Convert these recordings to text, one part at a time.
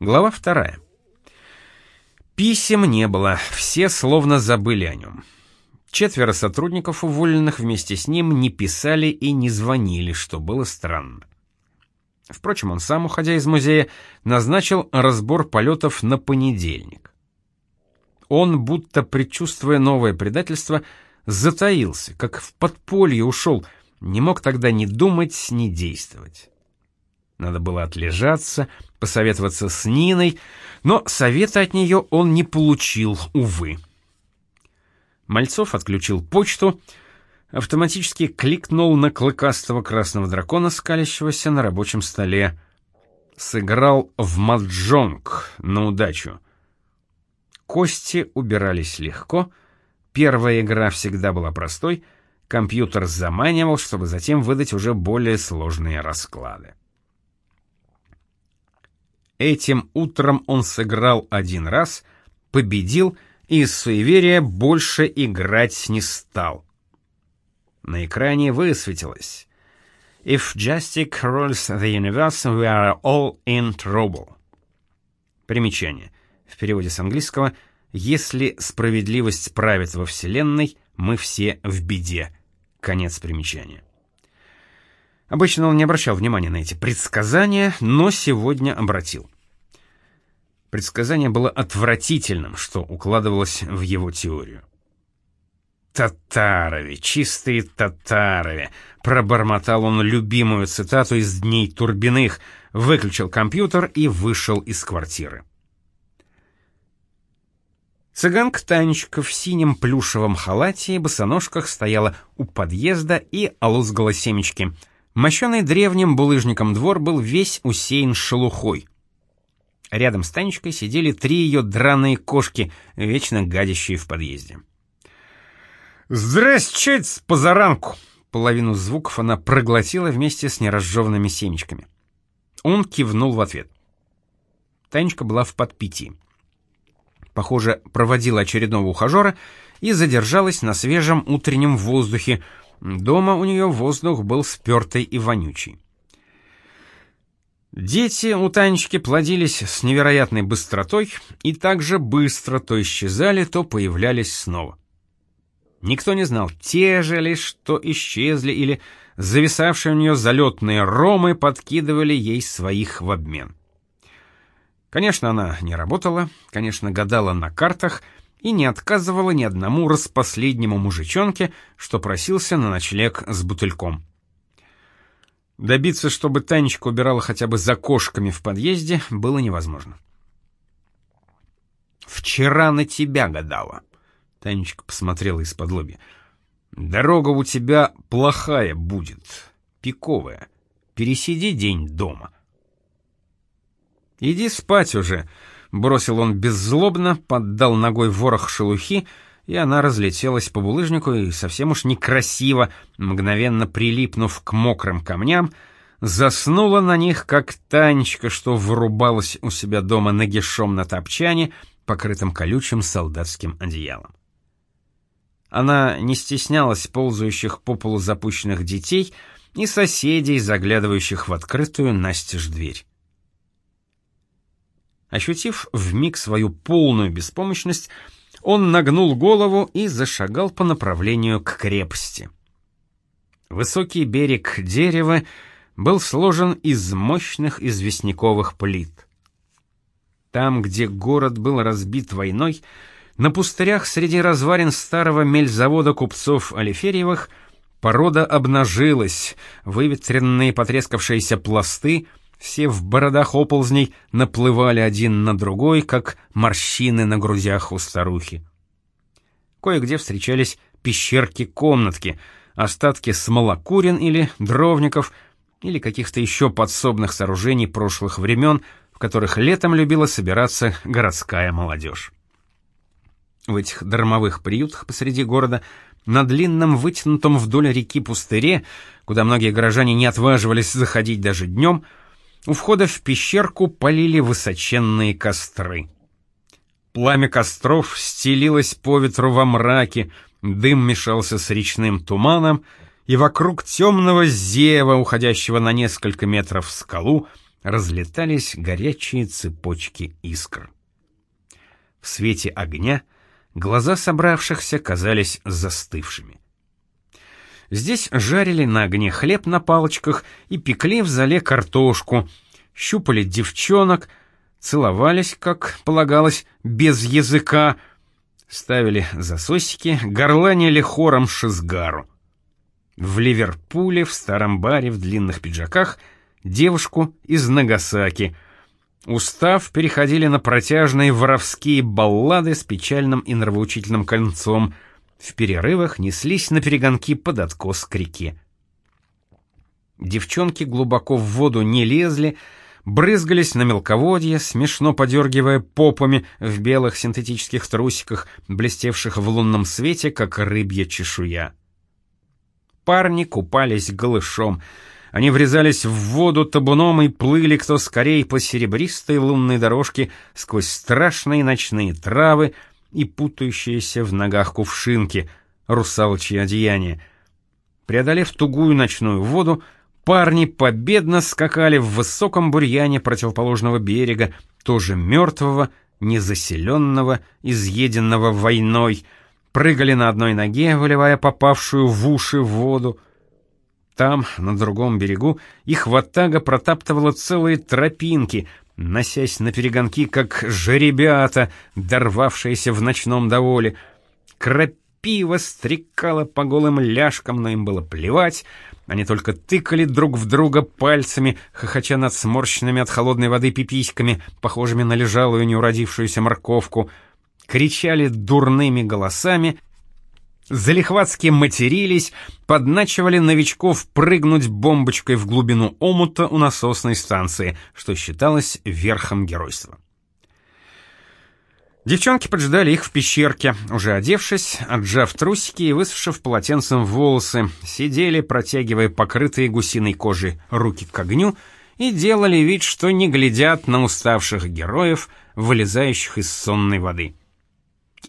Глава вторая. Писем не было, все словно забыли о нем. Четверо сотрудников, уволенных вместе с ним, не писали и не звонили, что было странно. Впрочем, он сам, уходя из музея, назначил разбор полетов на понедельник. Он, будто предчувствуя новое предательство, затаился, как в подполье ушел, не мог тогда ни думать, ни действовать. Надо было отлежаться, посоветоваться с Ниной, но совета от нее он не получил, увы. Мальцов отключил почту, автоматически кликнул на клыкастого красного дракона, скалящегося на рабочем столе. Сыграл в маджонг на удачу. Кости убирались легко, первая игра всегда была простой, компьютер заманивал, чтобы затем выдать уже более сложные расклады. Этим утром он сыграл один раз, победил и из суеверия больше играть не стал. На экране высветилось «If Justic rules the universe, we are all in trouble». Примечание. В переводе с английского «Если справедливость правит во Вселенной, мы все в беде». Конец примечания. Обычно он не обращал внимания на эти предсказания, но сегодня обратил. Предсказание было отвратительным, что укладывалось в его теорию. «Татарове, чистые татарове!» — пробормотал он любимую цитату из «Дней Турбиных», выключил компьютер и вышел из квартиры. Цыганка Танечка в синем плюшевом халате и босоножках стояла у подъезда и олузгала семечки — Мощенный древним булыжником двор был весь усеян шелухой. Рядом с Танечкой сидели три ее драные кошки, вечно гадящие в подъезде. «Здрасте, позаранку!» Половину звуков она проглотила вместе с неразжеванными семечками. Он кивнул в ответ. Танечка была в подпитии. Похоже, проводила очередного ухажера и задержалась на свежем утреннем воздухе, Дома у нее воздух был спертый и вонючий. Дети у Танечки плодились с невероятной быстротой и так же быстро то исчезали, то появлялись снова. Никто не знал, те же ли, что исчезли, или зависавшие у нее залетные ромы подкидывали ей своих в обмен. Конечно, она не работала, конечно, гадала на картах — и не отказывала ни одному распоследнему мужичонке, что просился на ночлег с бутыльком. Добиться, чтобы Танечка убирала хотя бы за кошками в подъезде, было невозможно. «Вчера на тебя гадала», — Танечка посмотрела из-под лоби. «Дорога у тебя плохая будет, пиковая. Пересиди день дома». «Иди спать уже», Бросил он беззлобно, поддал ногой ворох шелухи, и она разлетелась по булыжнику и совсем уж некрасиво, мгновенно прилипнув к мокрым камням, заснула на них, как Танечка, что вырубалась у себя дома нагишом на топчане, покрытым колючим солдатским одеялом. Она не стеснялась ползающих по полу запущенных детей и соседей, заглядывающих в открытую настежь дверь. Ощутив вмиг свою полную беспомощность, он нагнул голову и зашагал по направлению к крепости. Высокий берег дерева был сложен из мощных известняковых плит. Там, где город был разбит войной, на пустырях среди развалин старого мельзавода купцов Алиферьевых порода обнажилась, выветренные потрескавшиеся пласты — все в бородах оползней наплывали один на другой, как морщины на грудях у старухи. Кое-где встречались пещерки-комнатки, остатки смолокурин или дровников, или каких-то еще подсобных сооружений прошлых времен, в которых летом любила собираться городская молодежь. В этих дармовых приютах посреди города на длинном вытянутом вдоль реки пустыре, куда многие горожане не отваживались заходить даже днем, — у входа в пещерку полили высоченные костры. Пламя костров стелилось по ветру во мраке, дым мешался с речным туманом, и вокруг темного зева, уходящего на несколько метров в скалу, разлетались горячие цепочки искр. В свете огня глаза собравшихся казались застывшими. Здесь жарили на огне хлеб на палочках и пекли в зале картошку, щупали девчонок, целовались, как полагалось, без языка, ставили засосики, горланили хором шизгару. В Ливерпуле, в старом баре в длинных пиджаках, девушку из Нагасаки. Устав переходили на протяжные воровские баллады с печальным и нравоучительным концом. В перерывах неслись на перегонки под откос к реке. Девчонки глубоко в воду не лезли, брызгались на мелководье, смешно подергивая попами в белых синтетических трусиках, блестевших в лунном свете, как рыбья чешуя. Парни купались голышом. Они врезались в воду табуном и плыли кто скорей по серебристой лунной дорожке сквозь страшные ночные травы и путающиеся в ногах кувшинки, русалочьи одеяния. Преодолев тугую ночную воду, парни победно скакали в высоком бурьяне противоположного берега, тоже мертвого, незаселенного, изъеденного войной — прыгали на одной ноге, выливая попавшую в уши воду. Там, на другом берегу, их ватага протаптывала целые тропинки, носясь на перегонки, как жеребята, дорвавшиеся в ночном доволе. Крапива стрекала по голым ляжкам, но им было плевать. Они только тыкали друг в друга пальцами, хохоча над сморщенными от холодной воды пиписьками, похожими на лежалую неуродившуюся морковку — кричали дурными голосами, залихватски матерились, подначивали новичков прыгнуть бомбочкой в глубину омута у насосной станции, что считалось верхом геройства. Девчонки поджидали их в пещерке, уже одевшись, отжав трусики и высушив полотенцем волосы, сидели, протягивая покрытые гусиной кожей руки к огню, и делали вид, что не глядят на уставших героев, вылезающих из сонной воды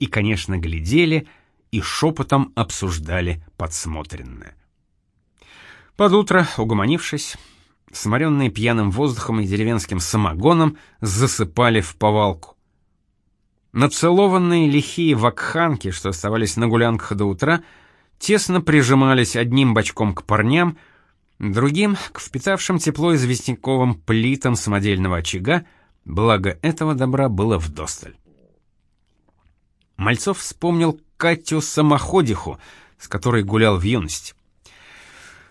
и, конечно, глядели и шепотом обсуждали подсмотренное. Под утро, угомонившись, сморенные пьяным воздухом и деревенским самогоном, засыпали в повалку. Нацелованные лихие вакханки, что оставались на гулянках до утра, тесно прижимались одним бочком к парням, другим — к впитавшим тепло известняковым плитам самодельного очага, благо этого добра было вдосталь. Мальцов вспомнил Катю Самоходиху, с которой гулял в юности.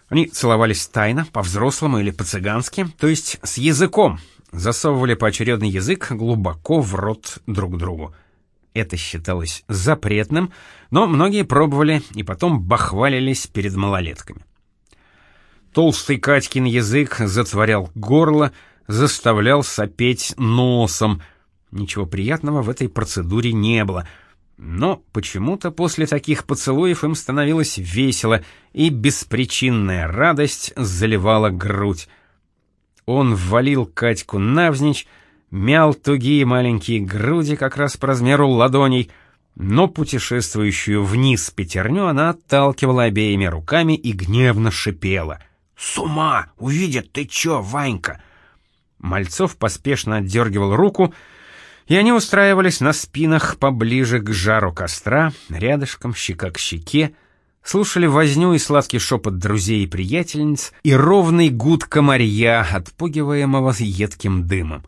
Они целовались тайно, по-взрослому или по-цыгански, то есть с языком, засовывали поочередный язык глубоко в рот друг другу. Это считалось запретным, но многие пробовали и потом бахвалились перед малолетками. Толстый Катькин язык затворял горло, заставлял сопеть носом. Ничего приятного в этой процедуре не было — но почему-то после таких поцелуев им становилось весело, и беспричинная радость заливала грудь. Он ввалил Катьку навзничь, мял тугие маленькие груди как раз по размеру ладоней, но путешествующую вниз пятерню она отталкивала обеими руками и гневно шипела. «С ума! Увидят, ты чё, Ванька!» Мальцов поспешно отдергивал руку, и они устраивались на спинах поближе к жару костра, рядышком, щека к щеке, слушали возню и сладкий шепот друзей и приятельниц и ровный гуд комарья, отпугиваемого едким дымом.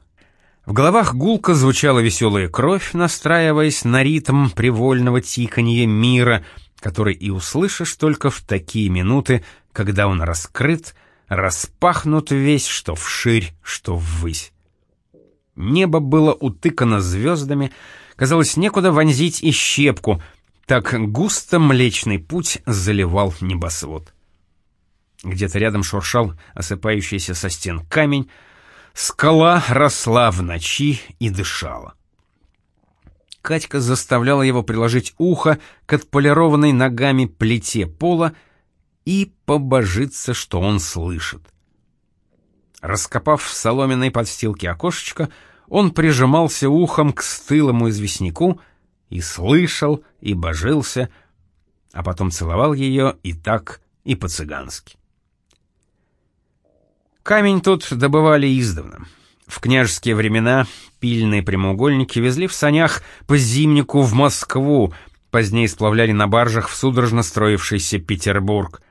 В головах гулко звучала веселая кровь, настраиваясь на ритм привольного тиканья мира, который и услышишь только в такие минуты, когда он раскрыт, распахнут весь, что вширь, что ввысь. Небо было утыкано звездами, казалось, некуда вонзить и щепку, так густо Млечный Путь заливал небосвод. Где-то рядом шуршал осыпающийся со стен камень, скала росла в ночи и дышала. Катька заставляла его приложить ухо к отполированной ногами плите пола и побожиться, что он слышит. Раскопав в соломенной подстилке окошечко, он прижимался ухом к стылому известняку и слышал, и божился, а потом целовал ее и так, и по-цыгански. Камень тут добывали издавна. В княжеские времена пильные прямоугольники везли в санях по зимнику в Москву, позднее сплавляли на баржах в судорожно строившийся Петербург.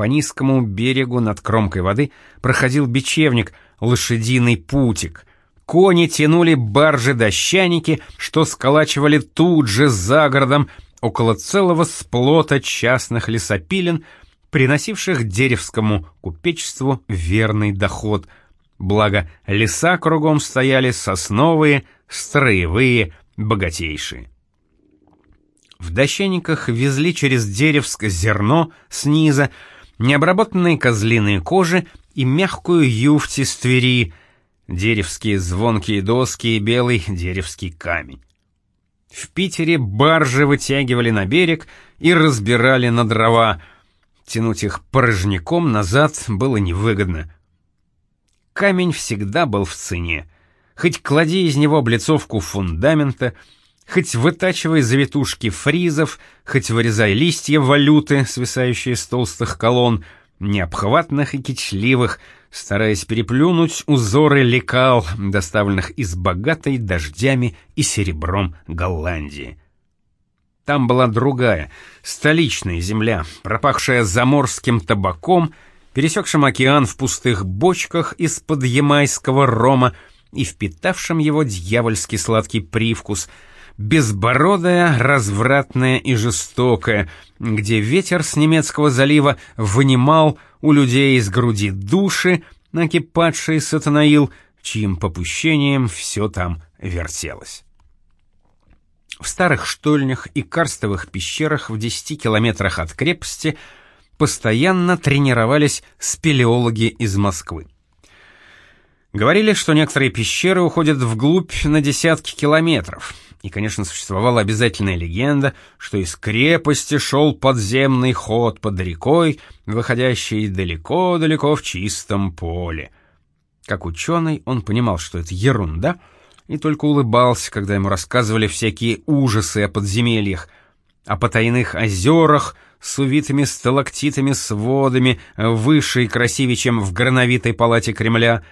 По низкому берегу над кромкой воды проходил бечевник, лошадиный путик. Кони тянули баржи-дощаники, что сколачивали тут же за городом, около целого сплота частных лесопилен, приносивших деревскому купечеству верный доход. Благо, леса кругом стояли сосновые, строевые, богатейшие. В дощаниках везли через Деревск зерно сниза, необработанные козлиные кожи и мягкую юфти с Твери, деревские звонкие доски и белый деревский камень. В Питере баржи вытягивали на берег и разбирали на дрова. Тянуть их порожняком назад было невыгодно. Камень всегда был в цене. Хоть клади из него облицовку фундамента, хоть вытачивай завитушки фризов, хоть вырезай листья валюты, свисающие с толстых колонн, необхватных и кичливых, стараясь переплюнуть узоры лекал, доставленных из богатой дождями и серебром Голландии. Там была другая, столичная земля, пропахшая заморским табаком, пересекшим океан в пустых бочках из-под ямайского рома и впитавшим его дьявольский сладкий привкус — безбородая, развратная и жестокая, где ветер с немецкого залива вынимал у людей из груди души, накипадший сатанаил, чьим попущением все там вертелось. В старых штольнях и карстовых пещерах в 10 километрах от крепости постоянно тренировались спелеологи из Москвы. Говорили, что некоторые пещеры уходят вглубь на десятки километров — и, конечно, существовала обязательная легенда, что из крепости шел подземный ход под рекой, выходящий далеко-далеко в чистом поле. Как ученый, он понимал, что это ерунда, и только улыбался, когда ему рассказывали всякие ужасы о подземельях, о потайных озерах с увитыми сталактитами сводами, выше и красивее, чем в грановитой палате Кремля,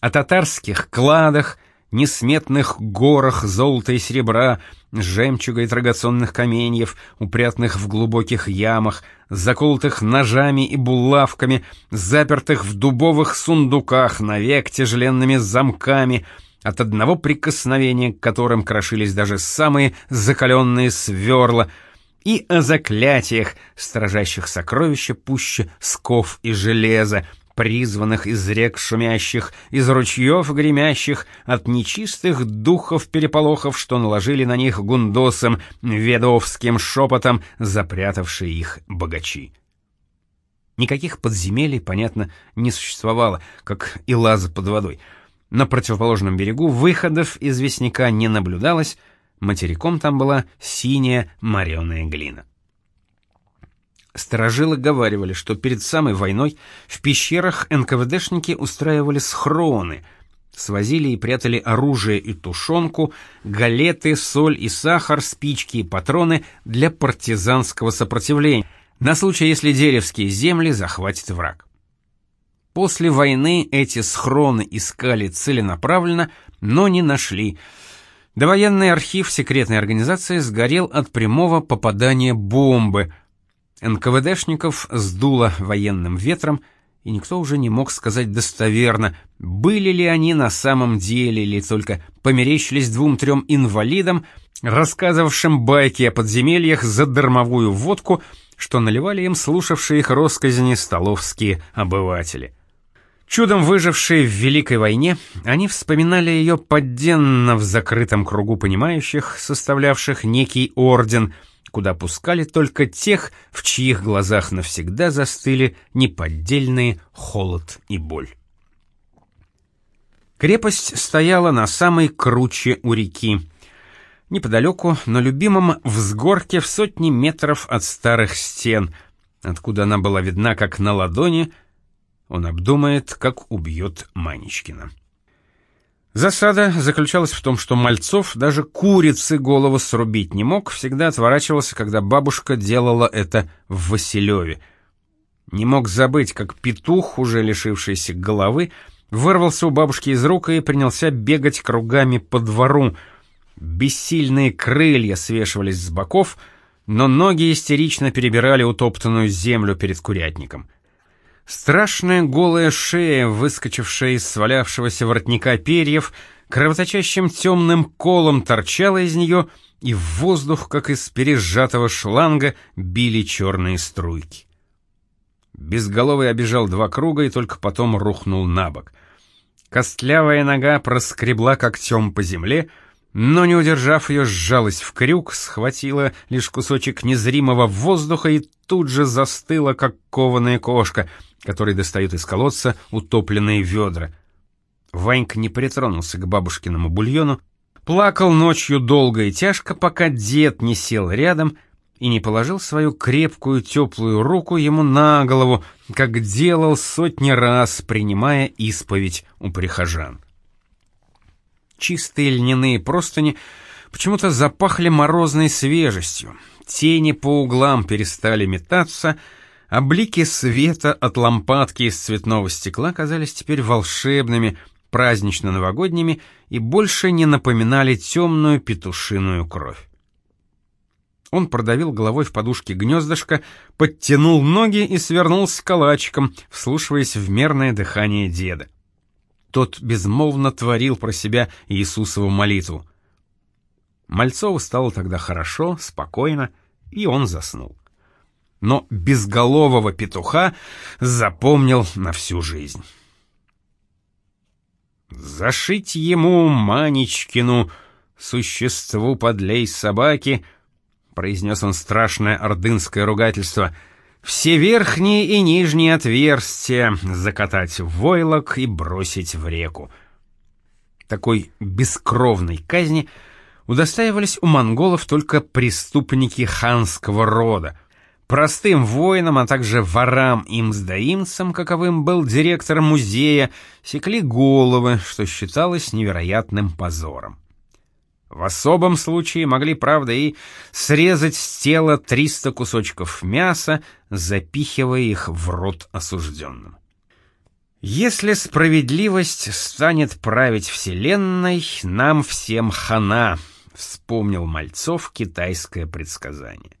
о татарских кладах — несметных горах золота и серебра, жемчуга и драгоценных каменьев, упрятанных в глубоких ямах, заколотых ножами и булавками, запертых в дубовых сундуках навек тяжеленными замками, от одного прикосновения к которым крошились даже самые закаленные сверла, и о заклятиях, сторожащих сокровища пуще сков и железа, призванных из рек шумящих, из ручьев гремящих, от нечистых духов переполохов, что наложили на них гундосом, ведовским шепотом, запрятавшие их богачи. Никаких подземелий, понятно, не существовало, как и лаза под водой. На противоположном берегу выходов известняка не наблюдалось, материком там была синяя мореная глина. Сторожилы говаривали, что перед самой войной в пещерах НКВДшники устраивали схроны, свозили и прятали оружие и тушенку, галеты, соль и сахар, спички и патроны для партизанского сопротивления, на случай, если деревские земли захватит враг. После войны эти схроны искали целенаправленно, но не нашли. Довоенный архив секретной организации сгорел от прямого попадания бомбы – НКВДшников сдуло военным ветром, и никто уже не мог сказать достоверно, были ли они на самом деле или только померещились двум-трем инвалидам, рассказывавшим байки о подземельях за дармовую водку, что наливали им слушавшие их росказни столовские обыватели. Чудом выжившие в Великой войне, они вспоминали ее подденно в закрытом кругу понимающих, составлявших некий орден — куда пускали только тех, в чьих глазах навсегда застыли неподдельные холод и боль. Крепость стояла на самой круче у реки. Неподалеку, на любимом взгорке в сотни метров от старых стен, откуда она была видна как на ладони, он обдумает, как убьет Манечкина. Засада заключалась в том, что Мальцов даже курицы голову срубить не мог, всегда отворачивался, когда бабушка делала это в Василеве. Не мог забыть, как петух, уже лишившийся головы, вырвался у бабушки из рук и принялся бегать кругами по двору. Бессильные крылья свешивались с боков, но ноги истерично перебирали утоптанную землю перед курятником. Страшная голая шея, выскочившая из свалявшегося воротника перьев, кровоточащим темным колом торчала из нее, и в воздух, как из пережатого шланга, били черные струйки. Безголовый обежал два круга и только потом рухнул на бок. Костлявая нога проскребла когтем по земле, но, не удержав ее, сжалась в крюк, схватила лишь кусочек незримого воздуха и тут же застыла, как кованая кошка, которой достают из колодца утопленные ведра. Ванька не притронулся к бабушкиному бульону, плакал ночью долго и тяжко, пока дед не сел рядом и не положил свою крепкую теплую руку ему на голову, как делал сотни раз, принимая исповедь у прихожан. Чистые льняные простыни почему-то запахли морозной свежестью, тени по углам перестали метаться, а блики света от лампадки из цветного стекла казались теперь волшебными, празднично-новогодними и больше не напоминали темную петушиную кровь. Он продавил головой в подушке гнездышко, подтянул ноги и свернулся калачиком, вслушиваясь в мерное дыхание деда. Тот безмолвно творил про себя Иисусову молитву. Мальцову стало тогда хорошо, спокойно, и он заснул. Но безголового петуха запомнил на всю жизнь. «Зашить ему, Манечкину, существу подлей собаки», — произнес он страшное ордынское ругательство — все верхние и нижние отверстия закатать в войлок и бросить в реку. Такой бескровной казни удостаивались у монголов только преступники ханского рода. Простым воинам, а также ворам и мздоимцам, каковым был директор музея, секли головы, что считалось невероятным позором. В особом случае могли, правда, и срезать с тела 300 кусочков мяса, запихивая их в рот осужденным. Если справедливость станет править вселенной, нам всем хана, вспомнил Мальцов китайское предсказание.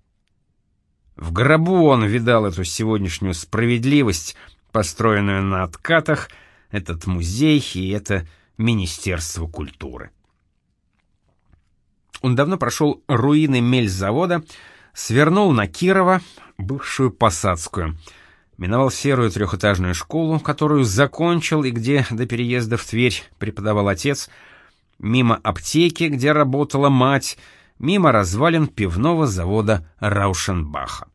В гробу он видал эту сегодняшнюю справедливость, построенную на откатах, этот музей и это Министерство культуры. Он давно прошел руины мельзавода, свернул на Кирова, бывшую посадскую, миновал серую трехэтажную школу, которую закончил и где до переезда в Тверь преподавал отец, мимо аптеки, где работала мать, мимо развалин пивного завода Раушенбаха.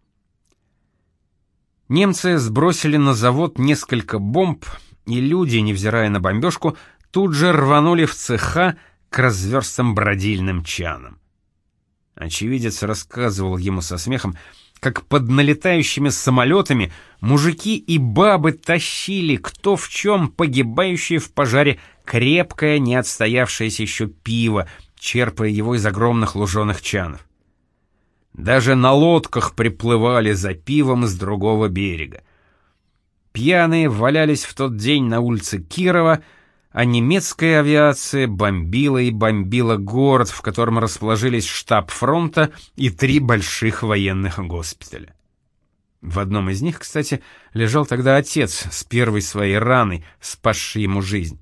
Немцы сбросили на завод несколько бомб, и люди, невзирая на бомбежку, тут же рванули в цеха, к разверстым бродильным чанам. Очевидец рассказывал ему со смехом, как под налетающими самолетами мужики и бабы тащили кто в чем погибающее в пожаре крепкое, не отстоявшееся еще пиво, черпая его из огромных луженых чанов. Даже на лодках приплывали за пивом с другого берега. Пьяные валялись в тот день на улице Кирова, а немецкая авиация бомбила и бомбила город, в котором расположились штаб фронта и три больших военных госпиталя. В одном из них, кстати, лежал тогда отец с первой своей раной, спасший ему жизнь.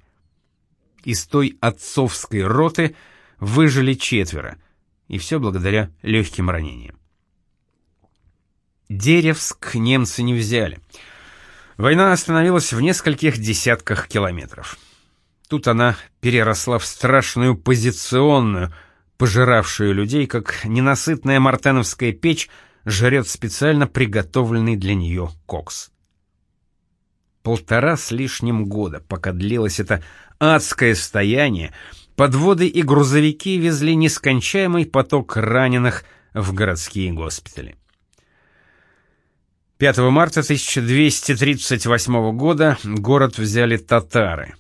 Из той отцовской роты выжили четверо, и все благодаря легким ранениям. Деревск немцы не взяли. Война остановилась в нескольких десятках километров. Тут она переросла в страшную позиционную, пожиравшую людей, как ненасытная мартеновская печь жрет специально приготовленный для нее кокс. Полтора с лишним года, пока длилось это адское стояние, подводы и грузовики везли нескончаемый поток раненых в городские госпитали. 5 марта 1238 года город взяли татары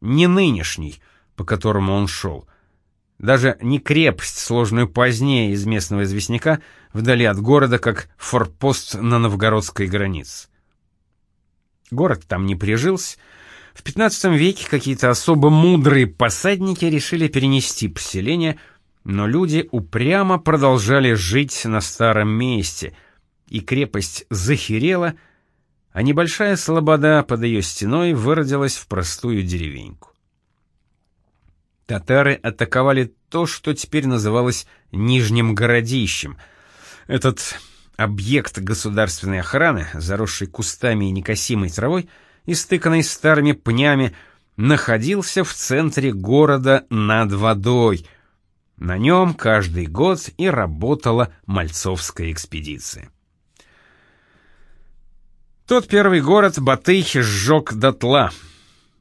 не нынешний, по которому он шел. Даже не крепость, сложную позднее из местного известняка, вдали от города, как форпост на новгородской границе. Город там не прижился. В 15 веке какие-то особо мудрые посадники решили перенести поселение, но люди упрямо продолжали жить на старом месте, и крепость захерела, а небольшая слобода под ее стеной выродилась в простую деревеньку. Татары атаковали то, что теперь называлось Нижним Городищем. Этот объект государственной охраны, заросший кустами и некосимой травой, истыканный старыми пнями, находился в центре города над водой. На нем каждый год и работала Мальцовская экспедиция. Тот первый город Батый сжег дотла —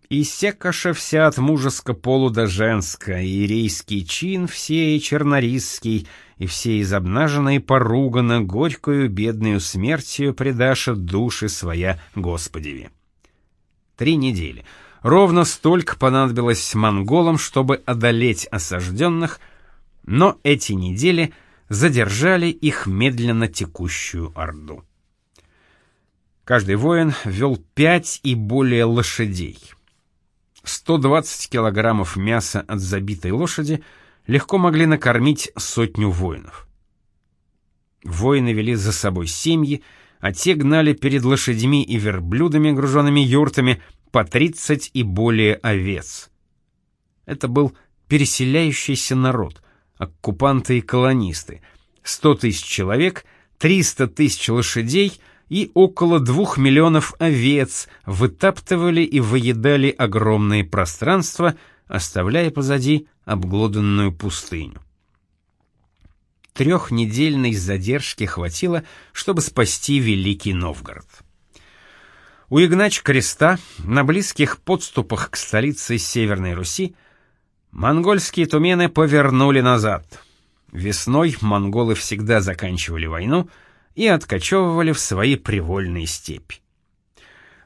и секаша вся от мужеско полу до женска, и рейский чин все и чернорисский, и все из обнаженной поругана горькую бедную смертью предаша души своя Господеви. Три недели. Ровно столько понадобилось монголам, чтобы одолеть осажденных, но эти недели задержали их медленно текущую орду. Каждый воин вел пять и более лошадей — 120 килограммов мяса от забитой лошади легко могли накормить сотню воинов. Воины вели за собой семьи, а те гнали перед лошадьми и верблюдами, груженными юртами, по 30 и более овец. Это был переселяющийся народ, оккупанты и колонисты. 100 тысяч человек, 300 тысяч лошадей — и около двух миллионов овец вытаптывали и выедали огромные пространства, оставляя позади обглоданную пустыню. Трехнедельной задержки хватило, чтобы спасти Великий Новгород. У Игнач Креста, на близких подступах к столице Северной Руси, монгольские тумены повернули назад. Весной монголы всегда заканчивали войну — и откачевывали в свои привольные степи.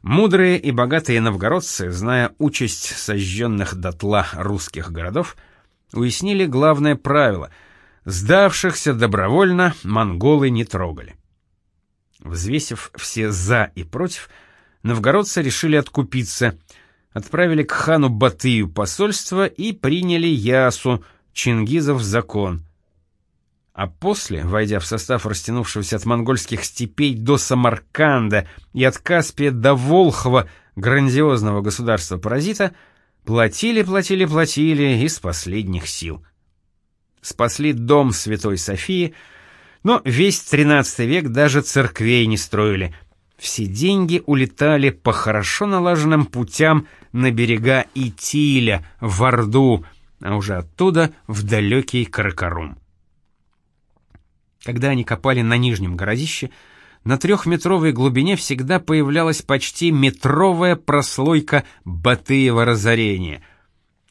Мудрые и богатые новгородцы, зная участь сожженных дотла русских городов, уяснили главное правило — сдавшихся добровольно монголы не трогали. Взвесив все «за» и «против», новгородцы решили откупиться, отправили к хану Батыю посольство и приняли Ясу, Чингизов закон — а после, войдя в состав растянувшегося от монгольских степей до Самарканда и от Каспия до Волхова грандиозного государства-паразита, платили, платили, платили из последних сил. Спасли дом Святой Софии, но весь XIII век даже церквей не строили. Все деньги улетали по хорошо налаженным путям на берега Итиля, в Орду, а уже оттуда в далекий Каракарум. Когда они копали на нижнем городище, на трехметровой глубине всегда появлялась почти метровая прослойка Батыева разорения.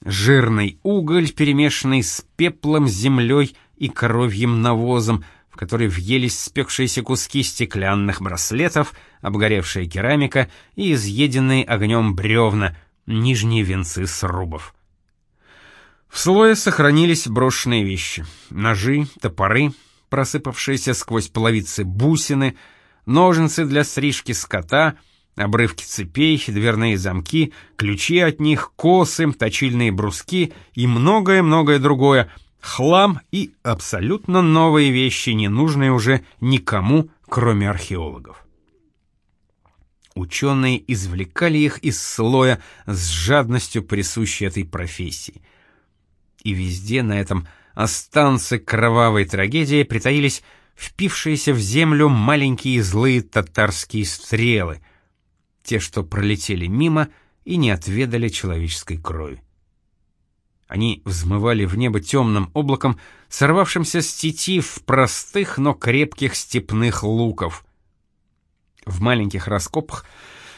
Жирный уголь, перемешанный с пеплом, землей и коровьим навозом, в который въелись спекшиеся куски стеклянных браслетов, обгоревшая керамика и изъеденные огнем бревна, нижние венцы срубов. В слое сохранились брошенные вещи — ножи, топоры — просыпавшиеся сквозь половицы бусины, ножницы для стрижки скота, обрывки цепей, дверные замки, ключи от них, косы, точильные бруски и многое-многое другое, хлам и абсолютно новые вещи, не нужные уже никому, кроме археологов. Ученые извлекали их из слоя с жадностью, присущей этой профессии. И везде на этом останцы кровавой трагедии притаились впившиеся в землю маленькие злые татарские стрелы, те, что пролетели мимо и не отведали человеческой крови. Они взмывали в небо темным облаком, сорвавшимся с тетив простых, но крепких степных луков. В маленьких раскопах,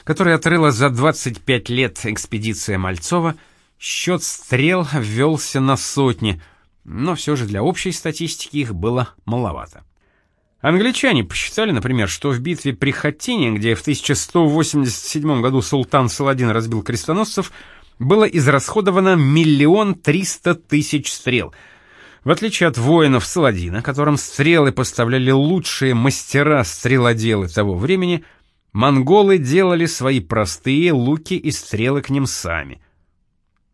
которые отрыла за 25 лет экспедиция Мальцова, счет стрел ввелся на сотни — но все же для общей статистики их было маловато. Англичане посчитали, например, что в битве при Хаттине, где в 1187 году султан Саладин разбил крестоносцев, было израсходовано миллион триста тысяч стрел. В отличие от воинов Саладина, которым стрелы поставляли лучшие мастера-стрелоделы того времени, монголы делали свои простые луки и стрелы к ним сами.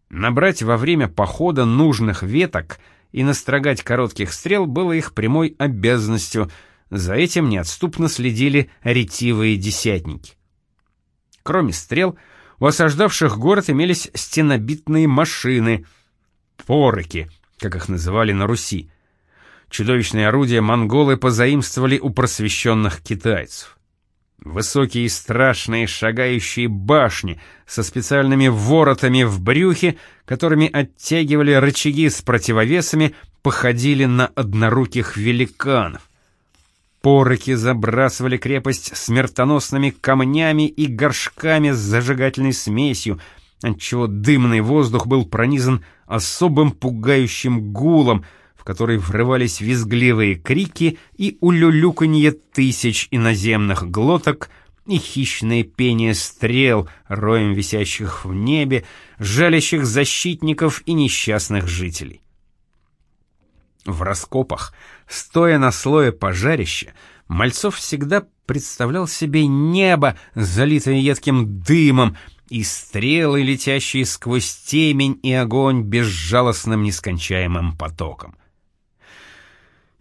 Набрать во время похода нужных веток и настрогать коротких стрел было их прямой обязанностью, за этим неотступно следили ретивые десятники. Кроме стрел, у осаждавших город имелись стенобитные машины, пороки, как их называли на Руси. Чудовищные орудия монголы позаимствовали у просвещенных китайцев. Высокие страшные шагающие башни со специальными воротами в брюхе, которыми оттягивали рычаги с противовесами, походили на одноруких великанов. Пороки забрасывали крепость смертоносными камнями и горшками с зажигательной смесью, отчего дымный воздух был пронизан особым пугающим гулом, в который врывались визгливые крики и улюлюканье тысяч иноземных глоток и хищное пение стрел, роем висящих в небе, жалящих защитников и несчастных жителей. В раскопах, стоя на слое пожарища, Мальцов всегда представлял себе небо, залитое едким дымом, и стрелы, летящие сквозь темень и огонь безжалостным нескончаемым потоком.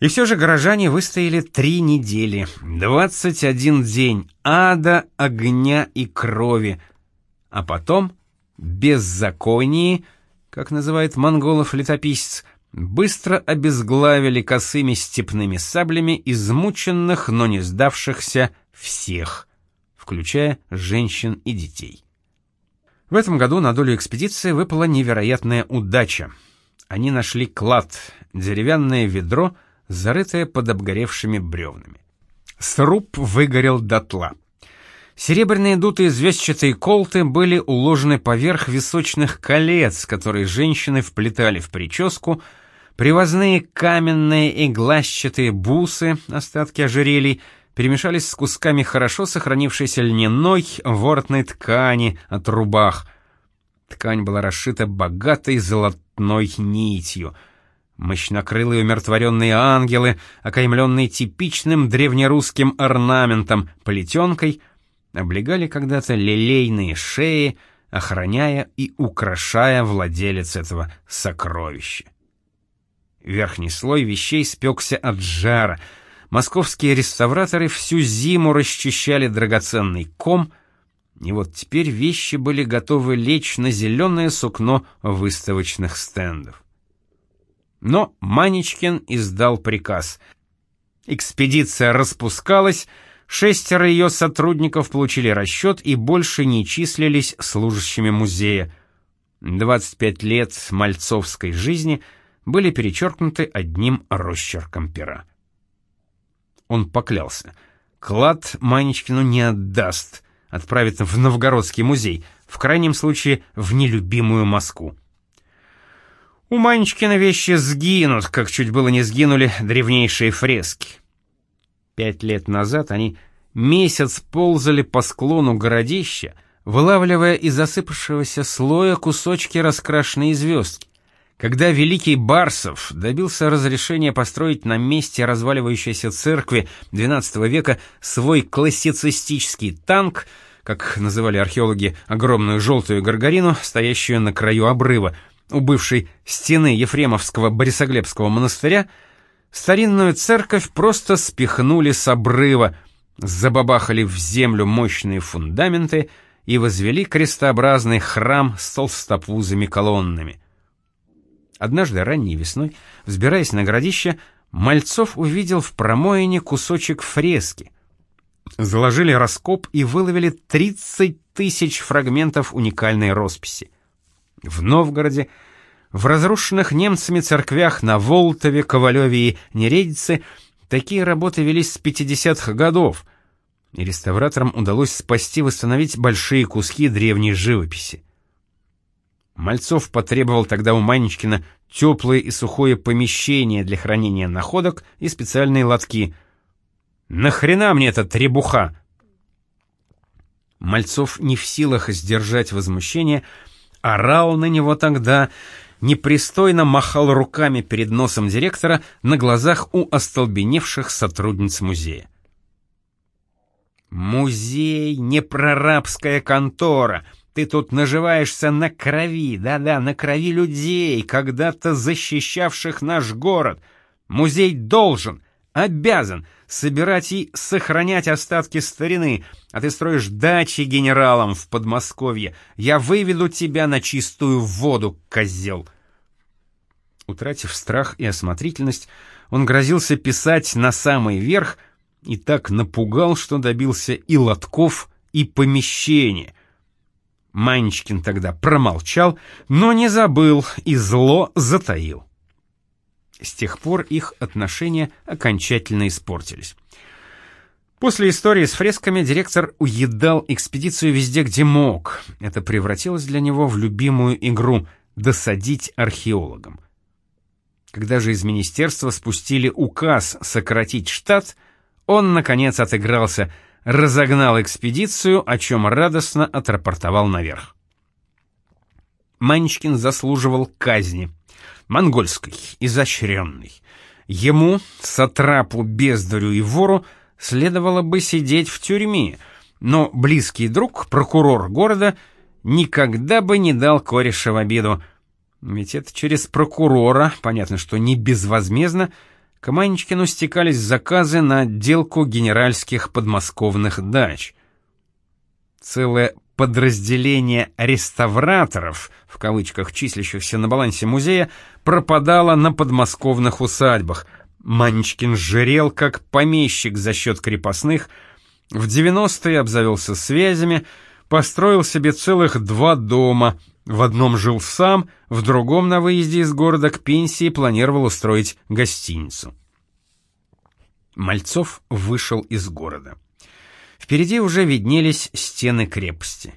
И все же горожане выстояли три недели, двадцать один день ада, огня и крови, а потом беззаконие, как называет монголов летописец, быстро обезглавили косыми степными саблями измученных, но не сдавшихся всех, включая женщин и детей. В этом году на долю экспедиции выпала невероятная удача. Они нашли клад, деревянное ведро, зарытое под обгоревшими бревнами. Сруб выгорел дотла. Серебряные дутые звездчатые колты были уложены поверх височных колец, которые женщины вплетали в прическу, привозные каменные и глазчатые бусы, остатки ожерелий, перемешались с кусками хорошо сохранившейся льняной воротной ткани от рубах. Ткань была расшита богатой золотной нитью — Мощнокрылые умиротворенные ангелы, окаймленные типичным древнерусским орнаментом, плетенкой, облегали когда-то лилейные шеи, охраняя и украшая владелец этого сокровища. Верхний слой вещей спекся от жара. Московские реставраторы всю зиму расчищали драгоценный ком, и вот теперь вещи были готовы лечь на зеленое сукно выставочных стендов. Но Манечкин издал приказ. Экспедиция распускалась, Шестеро ее сотрудников получили расчет и больше не числились служащими музея. 25 лет мальцовской жизни были перечеркнуты одним росчерком пера. Он поклялся. Клад Манечкину не отдаст, отправит в Новгородский музей, в крайнем случае в нелюбимую Москву. У Манечкина вещи сгинут, как чуть было не сгинули древнейшие фрески. Пять лет назад они месяц ползали по склону городища, вылавливая из засыпавшегося слоя кусочки раскрашенной звездки. Когда великий Барсов добился разрешения построить на месте разваливающейся церкви XII века свой классицистический танк, как называли археологи огромную желтую горгорину, стоящую на краю обрыва, у бывшей стены Ефремовского Борисоглебского монастыря, Старинную церковь просто спихнули с обрыва, забабахали в землю мощные фундаменты и возвели крестообразный храм с толстопузыми колоннами. Однажды ранней весной, взбираясь на городище, Мальцов увидел в промоине кусочек фрески. Заложили раскоп и выловили 30 тысяч фрагментов уникальной росписи. В Новгороде в разрушенных немцами церквях на Волтове, Ковалеве и Нередице такие работы велись с 50-х годов, и реставраторам удалось спасти и восстановить большие куски древней живописи. Мальцов потребовал тогда у Манечкина теплое и сухое помещение для хранения находок и специальные лотки. «Нахрена мне эта требуха?» Мальцов не в силах сдержать возмущение, орал на него тогда непристойно махал руками перед носом директора на глазах у остолбеневших сотрудниц музея. Музей не прорабская контора. Ты тут наживаешься на крови, да-да, на крови людей, когда-то защищавших наш город. Музей должен, обязан собирать и сохранять остатки старины, а ты строишь дачи генералам в Подмосковье. Я выведу тебя на чистую воду, козел. Утратив страх и осмотрительность, он грозился писать на самый верх и так напугал, что добился и лотков, и помещения. Манечкин тогда промолчал, но не забыл и зло затаил. С тех пор их отношения окончательно испортились. После истории с фресками директор уедал экспедицию везде, где мог. Это превратилось для него в любимую игру «досадить археологам». Когда же из министерства спустили указ сократить штат, он, наконец, отыгрался, разогнал экспедицию, о чем радостно отрапортовал наверх. Манечкин заслуживал казни. Монгольской, изощренной. Ему, сатрапу, бездарю и вору, следовало бы сидеть в тюрьме, но близкий друг, прокурор города, никогда бы не дал кореша в обиду — ведь это через прокурора, понятно, что не безвозмездно, к Манечкину стекались заказы на отделку генеральских подмосковных дач. Целое подразделение реставраторов, в кавычках числящихся на балансе музея, пропадало на подмосковных усадьбах. Манечкин жрел как помещик за счет крепостных, в 90-е обзавелся связями, построил себе целых два дома — в одном жил сам, в другом на выезде из города к пенсии планировал устроить гостиницу. Мальцов вышел из города. Впереди уже виднелись стены крепости.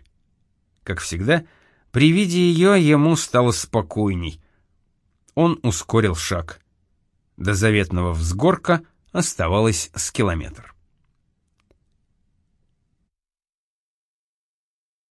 Как всегда, при виде ее ему стало спокойней. Он ускорил шаг. До заветного взгорка оставалось с километр.